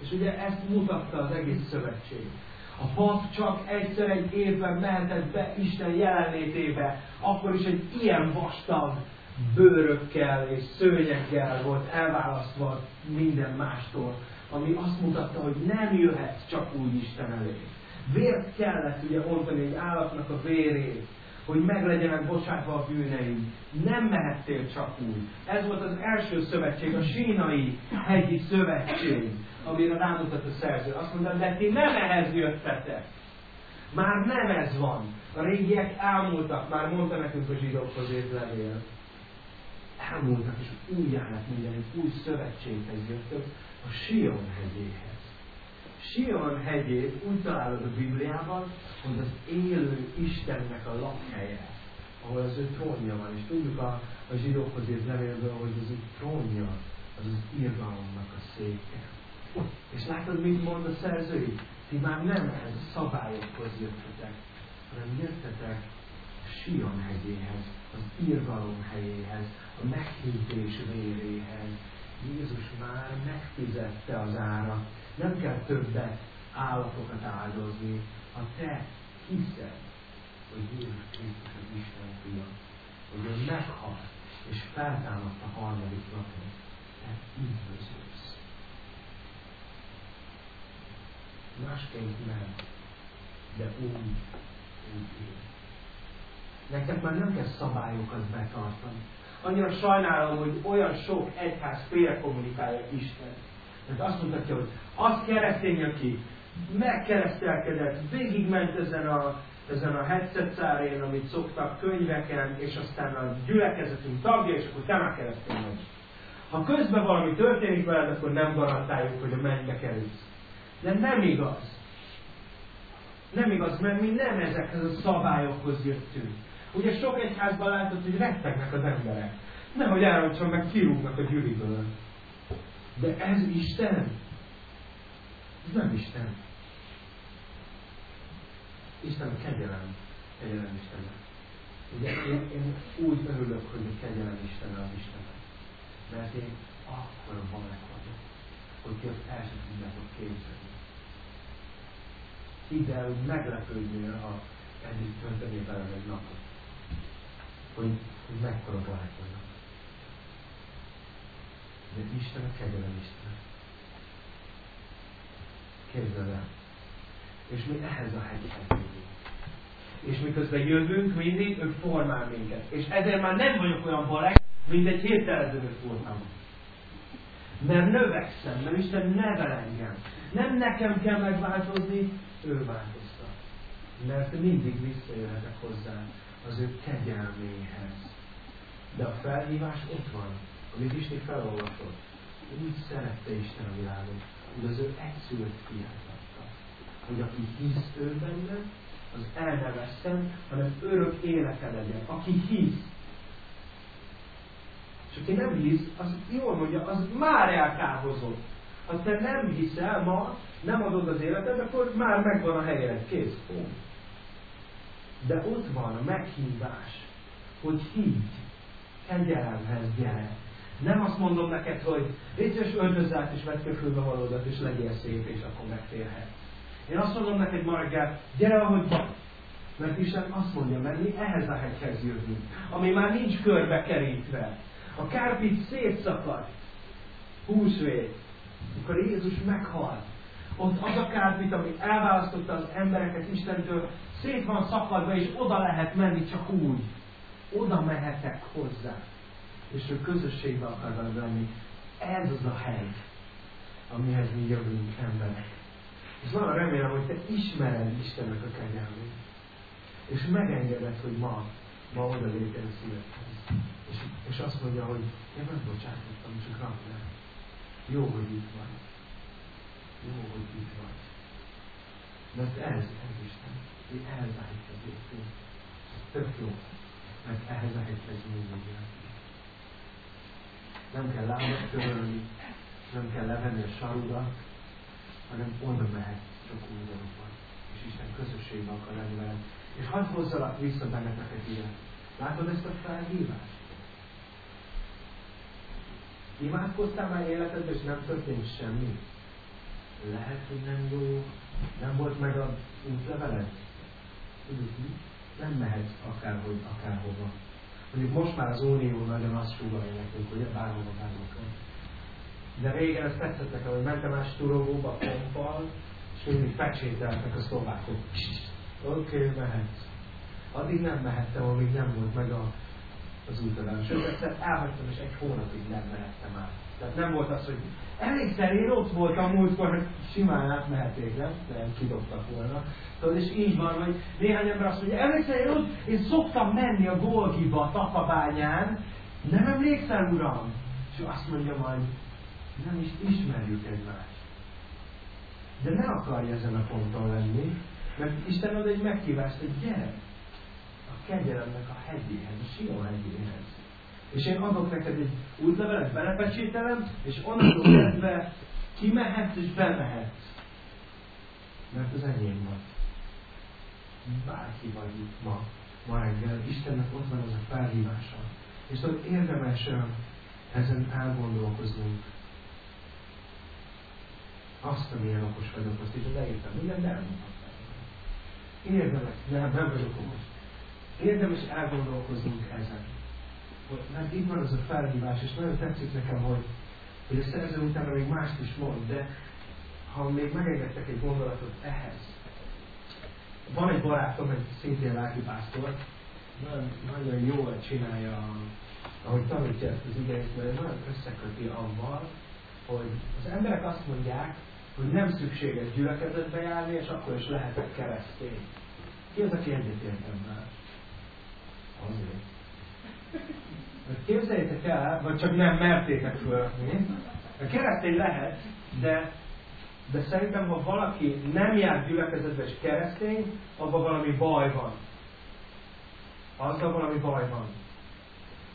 És ugye ezt mutatta az egész szövetség. A pap csak egyszer egy évben mehetett be Isten jelenlétébe, akkor is egy ilyen vastag bőrökkel és szőnyekkel volt elválasztva minden mástól, ami azt mutatta, hogy nem jöhet csak úgy Isten elé. Vért kellett ugye mondani egy állatnak a vérét, hogy meglegyenek bocsátva a bűneim. Nem mehettél csak úgy. Ez volt az első szövetség, a sínai hegyi szövetség, amire rámutat a szerző. Azt mondta, de ti nem ehhez jöttetek. Már nem ez van. A régiek elmúltak, már mondta nekünk a zsidókhoz írt levél. Elmúltak, és újjának minden, egy új szövetséghez jöttök, a Sion hegyéhez. Sion hegyét úgy találod a Bibliában, hogy az élő Istennek a lakhelye, ahol az ő trónja van. És tudjuk a, a zsidókhoz írt levélből, hogy az ő trónja az az irgalomnak a széke. És látod, mit mond a szerzői? Ti már nem ez a szabályokhoz jöttetek, hanem jöttetek Sion hegyéhez, az irgalom helyéhez, a meghintés véréhez. Jézus már megfizette az árat, nem kell többet állatokat áldozni, ha te hiszed, hogy Jézus Krisztus az Isten fia, hogy ő meghalt és feltámadt a harmadik napon, te üdvözölsz. Másként nem, de úgy, úgy él. Nektek már nem kell szabályokat betartani. Annyira sajnálom, hogy olyan sok egyház félrekommunikálja Isten. Tehát azt mutatja, hogy az keresztény, aki megkeresztelkedett, végigment ezen a, ezen a headset szárén, amit szoktak könyveken, és aztán a gyülekezetünk tagja, és akkor te már keresztény vagy. Ha közben valami történik veled, akkor nem garantáljuk, hogy a mennybe kerülsz. De nem igaz. Nem igaz, mert mi nem ezekhez a szabályokhoz jöttünk. Ugye sok egyházban látod, hogy rettegnek az emberek. Nehogy elrontson, meg kirúgnak a gyűriből. De ez Isten? Ez nem Isten. Isten kegyelem. Kegyelem Isten. Ugye én, én úgy örülök, hogy a kegyelem Isten az Isten. Mert én akkor a balek vagyok, hogy ki azt el sem tudjátok képzelni. Hidd el, hogy meglepődnél, ha együtt töltenél velem egy napot. Hogy, hogy mekkora balek vagyok. De Isten a kegyelem Isten. Képzeld el. És mi ehhez a hegyhez jövünk. És miközben jövünk, mindig ő formál minket. És ezért már nem vagyok olyan balek, mint egy héttel ezelőtt voltam. Mert növekszem, mert Isten nevel engem. Nem nekem kell megváltozni, ő változtat. Mert mindig visszajöhetek hozzá az ő kegyelméhez. De a felhívás ott van, amit Isten felolvasott. Úgy szerette Isten a világot, hogy az ő egyszülött fiát adta. Hogy aki hisz ő benne, az el ne veszem, hanem örök élete legyen. Aki hisz. És aki nem hisz, az jól mondja, az már elkáhozott. Ha te nem hiszel ma, nem adod az életed, akkor már megvan a helyed, kész. De ott van a meghívás, hogy higgy, kegyelemhez gyere. Nem azt mondom neked, hogy légy és öltözz át, és vedd köfülbe valódat, és legyél szép, és akkor megférhetsz. Én azt mondom neked ma reggel, gyere ahogy vagy. Mert Isten azt mondja, mert mi ehhez a hegyhez jövünk, ami már nincs körbe kerítve. A kárpit szétszakad. Húsvét. Amikor Jézus meghalt. Ott az a kárpit, ami elválasztotta az embereket Istentől, szét van szakadva, és oda lehet menni csak úgy. Oda mehetek hozzá. És ő közösségbe akar lenni. Ez az a hely, amihez mi jövünk emberek. És nagyon remélem, hogy te ismered Istennek a kegyelmét. És megengeded, hogy ma, ma oda lépjen a szívedhez. És, és azt mondja, hogy én megbocsátottam, csak rakd. Jó, hogy itt vagy. Jó, hogy itt vagy. Mert ez, ez Isten. Ő ehhez a hegyhez jöttünk. Tök jó. Mert ehhez a hegyhez mindig Nem kell lábat törölni, nem kell levenni a sarudat, hanem oda mehet csak van. És Isten közösségben akar lenni veled. És hadd hozzalak vissza benneteket ide. Látod ezt a felhívást? Imádkoztál már életedben, és nem történt semmi? Lehet, hogy nem jó, nem volt meg a útleveled? Tudod? Nem mehetsz akárhogy, akárhova. Mondjuk most már az Unió nagyon azt sugalja nekünk, hogy bárhova bárhova. De régen ez tetszett nekem, hogy mentem át Sturovóba, pompal, és mindig pecsételtek a szlovákok. Oké, okay, mehetsz. Addig nem mehettem, amíg nem volt meg a, az útlevelem. Sőt, egyszer elhagytam, és egy hónapig nem mehettem át. Tehát nem volt az, hogy emlékszel, én ott voltam múltkor, simán átmeheték, nem? De kidobtak volna. Tudod, és így van, hogy néhány ember azt mondja, emlékszel, én ott, én szoktam menni a Golgiba, a Takabányán, nem emlékszel, uram? És azt mondja majd, nem is ismerjük egymást. De ne akarja ezen a ponton lenni, mert Isten ad egy meghívást, hogy gyere a kegyelemnek a hegyéhez, a Sion hegyéhez. És én adok neked egy útlevelet, belepecsételem, és onnantól kezdve kimehetsz és bemehetsz. Mert az enyém van. Bárki vagy itt ma, ma reggel, Istennek ott van ez a felhívása. És tudod, érdemes ezen elgondolkoznunk, azt, amilyen okos vagyok, azt is leírtam. Mindent elmondhattam. Érdemes, nem, nem vagyok okos. Érdemes elgondolkoznunk ezen. Mert itt van az a felhívás, és nagyon tetszik nekem, hogy, hogy a szerző utána még mást is mond, de ha még megengedtek egy gondolatot ehhez. Van egy barátom, egy szintén lelkipásztor, nagyon, nagyon jól csinálja, ahogy tanítja ezt az igényt, mert nagyon összeköti avval, hogy az emberek azt mondják, hogy nem szükséges gyülekezetbe járni, és akkor is lehetek keresztény. Ki az, aki egyetért ebben? Azért. Mert képzeljétek el, vagy csak nem mertétek fölrakni, a keresztény lehet, de, de szerintem, ha valaki nem jár gyülekezetbe és keresztény, abban valami baj van. Azzal valami baj van.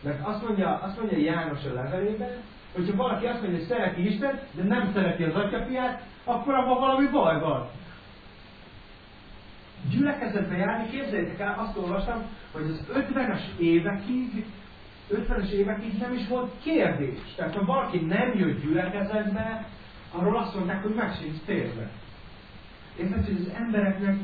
Mert azt mondja, azt mondja János a levelében, hogyha valaki azt mondja, hogy szereti Isten, de nem szereti az atyafiát, akkor abban valami baj van. Gyülekezetbe járni, képzeljétek el, azt olvastam, hogy az 50-es évekig 50-es évekig nem is volt kérdés. Tehát ha valaki nem jött gyülekezetbe, arról azt mondták, hogy meg sincs térve. Érted, hogy az embereknek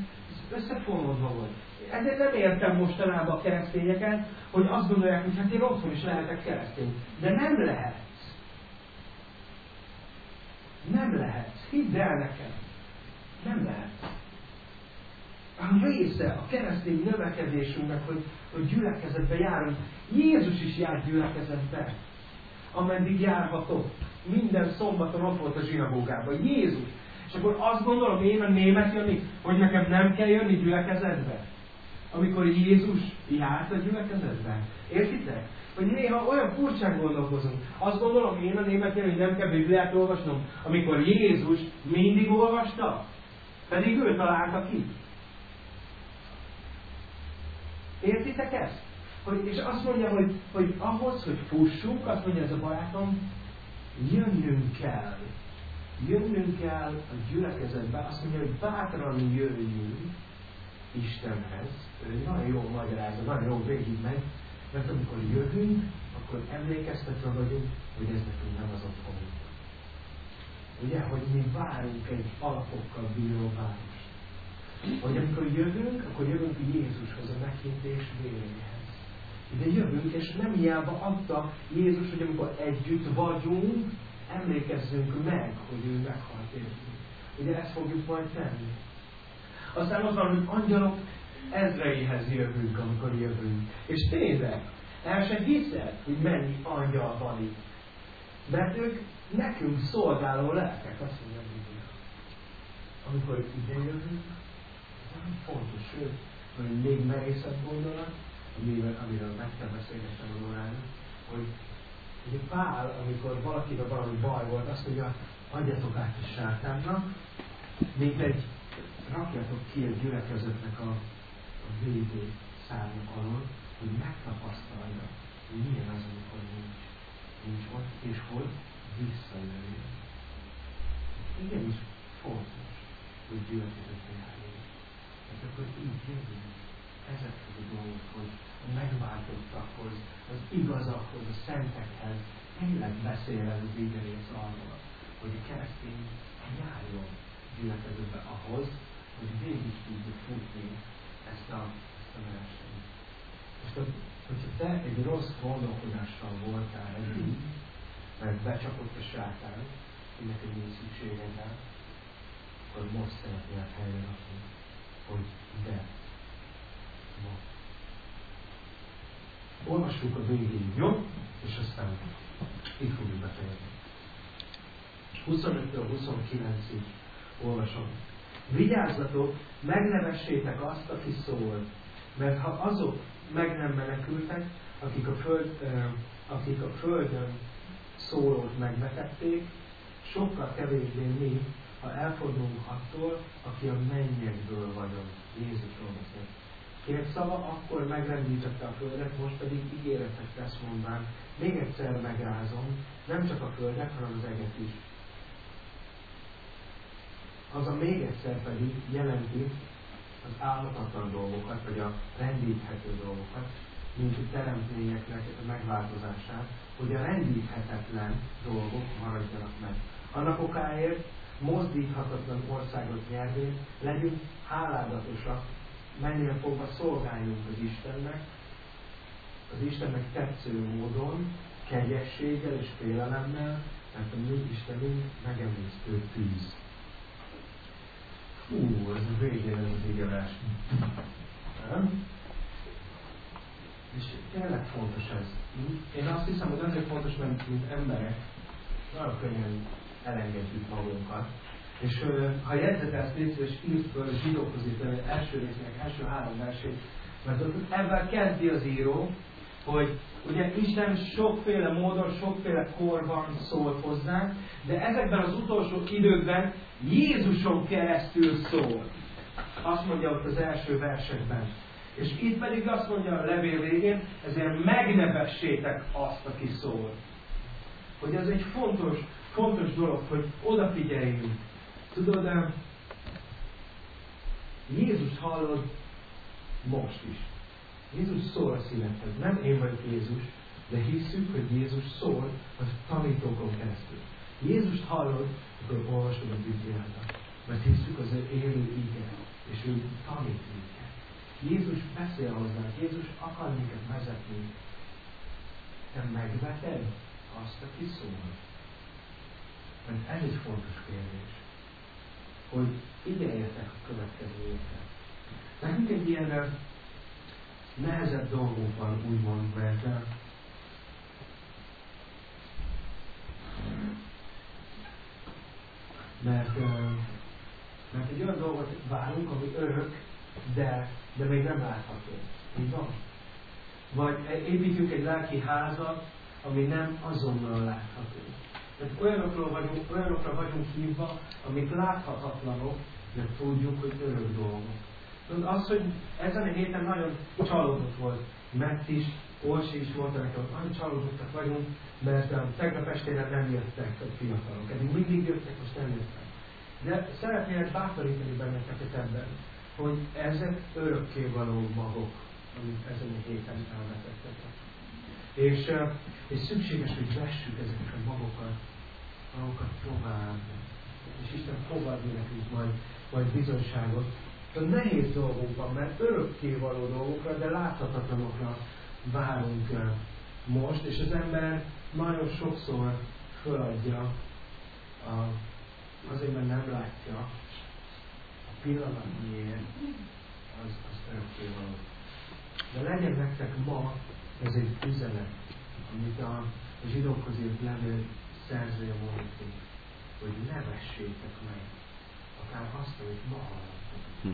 összefonódva volt. Ezért nem értem mostanában a keresztényeket, hogy azt gondolják, hogy hát én otthon is lehetek keresztény. De nem lehetsz. Nem lehetsz. Hidd el nekem. Nem lehetsz. A része a keresztény növekedésünknek, hogy, hogy gyülekezetbe járunk. Jézus is járt gyülekezetbe, ameddig járhatott. Minden szombaton ott volt a zsinagógában. Jézus. És akkor azt gondolom én a német jönni, hogy nekem nem kell jönni gyülekezetbe. Amikor Jézus járt a gyülekezetbe. Értitek? Hogy néha olyan furcsán gondolkozunk. Azt gondolom én a német jönni, hogy nem kell Bibliát olvasnom. Amikor Jézus mindig olvasta, pedig ő találta ki. Értitek ezt? Hogy, és azt mondja, hogy, hogy ahhoz, hogy fussunk, azt mondja ez a barátom, jönnünk kell. Jönnünk kell a gyülekezetbe, azt mondja, hogy bátran jöjjünk Istenhez. Ő nagyon jól magyarázza, nagyon jól végig megy, mert amikor jövünk, akkor emlékeztetve vagyunk, hogy ez nekünk nem az otthonunk. Ugye, hogy mi várunk egy alapokkal bíró város. Hogy amikor jövünk, akkor jövünk Jézushoz, a meghintés véréhez. De jövünk, és nem hiába adta Jézus, hogy amikor együtt vagyunk, emlékezzünk meg, hogy ő meghalt értünk. Ugye ezt fogjuk majd tenni. Aztán az van, hogy angyalok ezreihez jövünk, amikor jövünk. És tényleg, el se hiszed, hogy mennyi angyal van itt. Mert ők nekünk szolgáló lelkek, azt mondja. Amikor ide jövünk, fontos, sőt, hogy még merészebb gondolat, amiről, amiről meg kell beszélgetnem a Lórának, hogy ugye Pál, amikor valakivel valami baj volt, azt mondja, adjatok át a sátánnak, mint egy, rakjatok ki egy gyülekezetnek a, a védő szárnyok alól, hogy megtapasztalja, hogy milyen az, amikor nincs, nincs ott, és hogy visszajöjjön. Igenis fontos, hogy gyülekezetbe járjunk. Akkor így jövünk ezekhez a dolgokhoz, a megváltottakhoz, az igazakhoz, a szentekhez. Tényleg beszél ez az ígerész arról, hogy a keresztény járjon gyülekezetbe ahhoz, hogy végig tudjuk futni ezt a, ezt a versenyt. Most, a, hogyha te egy rossz gondolkodással voltál eddig, mert becsapott a sátán, hogy neked nincs szükséged rá, akkor most szeretnél helyre rakni, hogy de Olvassuk a végéig, jó? És aztán itt fogjuk befejezni. 25-től 29-ig olvasom. Vigyázzatok, megnevessétek azt, aki szól, mert ha azok meg nem menekültek, akik a, föld, akik a földön szólót megvetették, sokkal kevésbé mi, ha elfordulunk attól, aki a mennyekből vagyok. Jézusról beszél. Kért szava akkor megrendítette a földet, most pedig ígéretet tesz mondván. Még egyszer megrázom, nem csak a földet, hanem az eget is. Az a még egyszer pedig jelenti az állatlan dolgokat, vagy a rendíthető dolgokat, mint a teremtményeknek a megváltozását, hogy a rendíthetetlen dolgok maradjanak meg. Annak okáért mozdíthatatlan országot nyervén legyünk háládatosak mennyire fogva szolgáljunk az Istennek, az Istennek tetsző módon, kegyességgel és félelemmel, mert a mi Istenünk megemésztő tűz. Fú, ez a végén az. Nem? És tényleg fontos ez. Én azt hiszem, hogy azért fontos, mert mint emberek nagyon könnyen elengedjük magunkat, és ha jegyzetelsz, légy és írd föl a zsidókhoz első résznek első három versét, mert ebben kezdi az író, hogy ugye Isten sokféle módon, sokféle korban szól hozzánk, de ezekben az utolsó időkben Jézuson keresztül szól. Azt mondja ott az első versekben. És itt pedig azt mondja a levél végén, ezért megnevessétek azt, aki szól. Hogy ez egy fontos, fontos dolog, hogy odafigyeljünk. Tudod, Jézus hallod most is. Jézus szól a szívedhez. Nem én vagyok Jézus, de hiszük, hogy Jézus szól a tanítókon keresztül. Jézust hallod, akkor olvasod a Bibliát. Mert hiszük az ő élő ige, és ő tanít minket. Jézus beszél hozzánk, Jézus akar minket vezetni. Te megveted azt, aki szól. Mert ez egy fontos kérdés, hogy figyeljetek a következő évre. Nekünk egy ilyen nehezebb dolgunk van, úgymond, mert mert, mert egy olyan dolgot várunk, ami örök, de, de még nem látható. Így van? Vagy építjük egy lelki házat, ami nem azonnal látható. Tehát olyanokról vagyunk, olyanokra vagyunk hívva, amik láthatatlanok, de tudjuk, hogy örök dolgok. Tudod, az, hogy ezen a héten nagyon csalódott volt mert is, Orsi is nekem, hogy nagyon csalódottak vagyunk, mert a tegnap estére nem jöttek a fiatalok. Eddig mindig jöttek, most nem jöttek. De szeretnélek bátorítani benneteket ebben, hogy ezek örökké való magok, amit ezen a héten elvetettetek. És, és szükséges, hogy vessük ezeket a magokat, magokat tovább. És Isten fogadni nekünk majd, majd bizonyságot. Tehát nehéz dolgunk van, mert örökké való dolgokra, de láthatatlanokra várunk most, és az ember nagyon sokszor föladja, a, azért, mert nem látja a pillanat miért, az, az örökké való. De legyen nektek ma ez egy üzenet, amit a, zsidókhoz írt levél szerzője mondott, hogy ne vessétek meg akár azt, amit ma hallottak. Hm.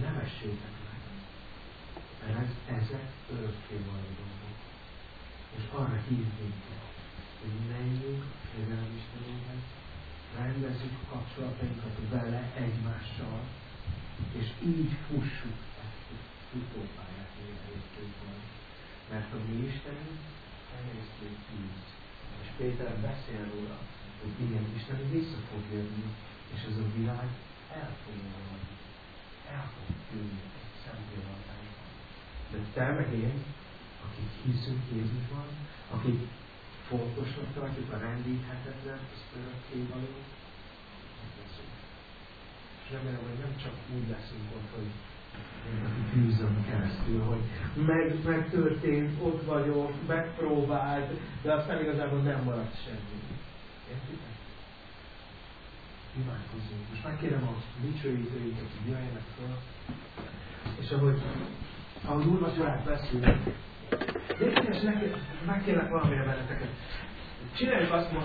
Ne vessétek meg. Mert ez, ezek örökké dolgok. És arra hív minket, hogy menjünk a félelem Istenéhez, rendezzük a kapcsolatainkat vele egymással, és így fussuk ezt a futópályát. Mert a mi Istenünk emésztő tűz. És Péter beszél róla, hogy igen, Isten vissza fog jönni, és ez a világ el fog maradni. El fog tűnni egy szempillantásban. De te meg én, akik hiszünk Jézusban, akik fontosnak tartjuk a rendíthetetlen, az örökké való, és remélem, hogy nem csak úgy leszünk ott, hogy bűzön keresztül, hogy meg, megtörtént, ott vagyok, megpróbált, de aztán igazából nem maradt semmi. Értitek? Imádkozzunk. Most megkérem a dicsőítőiket, hogy jöjjenek fel. És ahogy, ahogy úrvacsorát beszélünk, Légy megkérlek valamire benneteket. Csináljuk azt most,